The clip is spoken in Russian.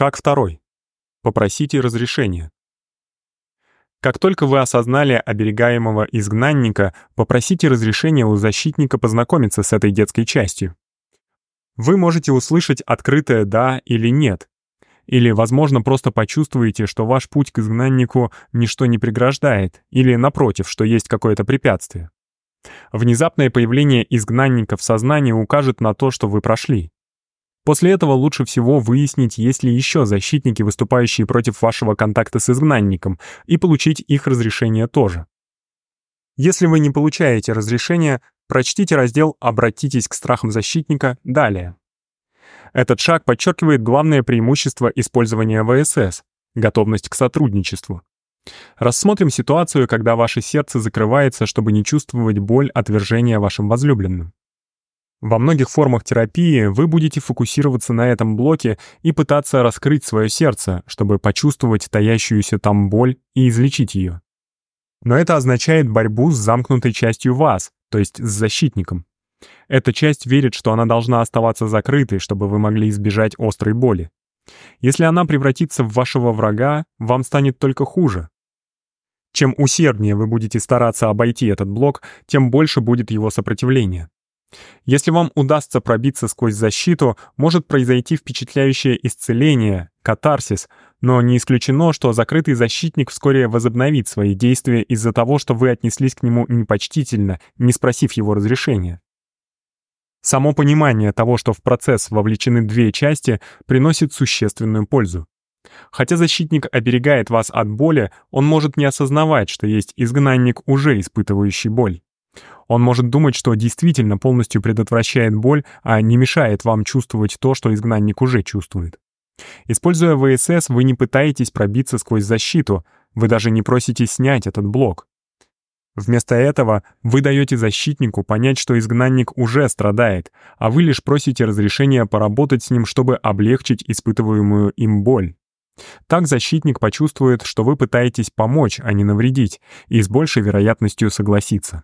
Шаг второй. Попросите разрешения. Как только вы осознали оберегаемого изгнанника, попросите разрешения у защитника познакомиться с этой детской частью. Вы можете услышать открытое «да» или «нет». Или, возможно, просто почувствуете, что ваш путь к изгнаннику ничто не преграждает, или, напротив, что есть какое-то препятствие. Внезапное появление изгнанника в сознании укажет на то, что вы прошли. После этого лучше всего выяснить, есть ли еще защитники, выступающие против вашего контакта с изгнанником, и получить их разрешение тоже. Если вы не получаете разрешения, прочтите раздел «Обратитесь к страхам защитника» далее. Этот шаг подчеркивает главное преимущество использования ВСС — готовность к сотрудничеству. Рассмотрим ситуацию, когда ваше сердце закрывается, чтобы не чувствовать боль отвержения вашим возлюбленным. Во многих формах терапии вы будете фокусироваться на этом блоке и пытаться раскрыть свое сердце, чтобы почувствовать таящуюся там боль и излечить ее. Но это означает борьбу с замкнутой частью вас, то есть с защитником. Эта часть верит, что она должна оставаться закрытой, чтобы вы могли избежать острой боли. Если она превратится в вашего врага, вам станет только хуже. Чем усерднее вы будете стараться обойти этот блок, тем больше будет его сопротивление. Если вам удастся пробиться сквозь защиту, может произойти впечатляющее исцеление, катарсис, но не исключено, что закрытый защитник вскоре возобновит свои действия из-за того, что вы отнеслись к нему непочтительно, не спросив его разрешения. Само понимание того, что в процесс вовлечены две части, приносит существенную пользу. Хотя защитник оберегает вас от боли, он может не осознавать, что есть изгнанник, уже испытывающий боль. Он может думать, что действительно полностью предотвращает боль, а не мешает вам чувствовать то, что изгнанник уже чувствует. Используя ВСС, вы не пытаетесь пробиться сквозь защиту, вы даже не просите снять этот блок. Вместо этого вы даете защитнику понять, что изгнанник уже страдает, а вы лишь просите разрешения поработать с ним, чтобы облегчить испытываемую им боль. Так защитник почувствует, что вы пытаетесь помочь, а не навредить, и с большей вероятностью согласится.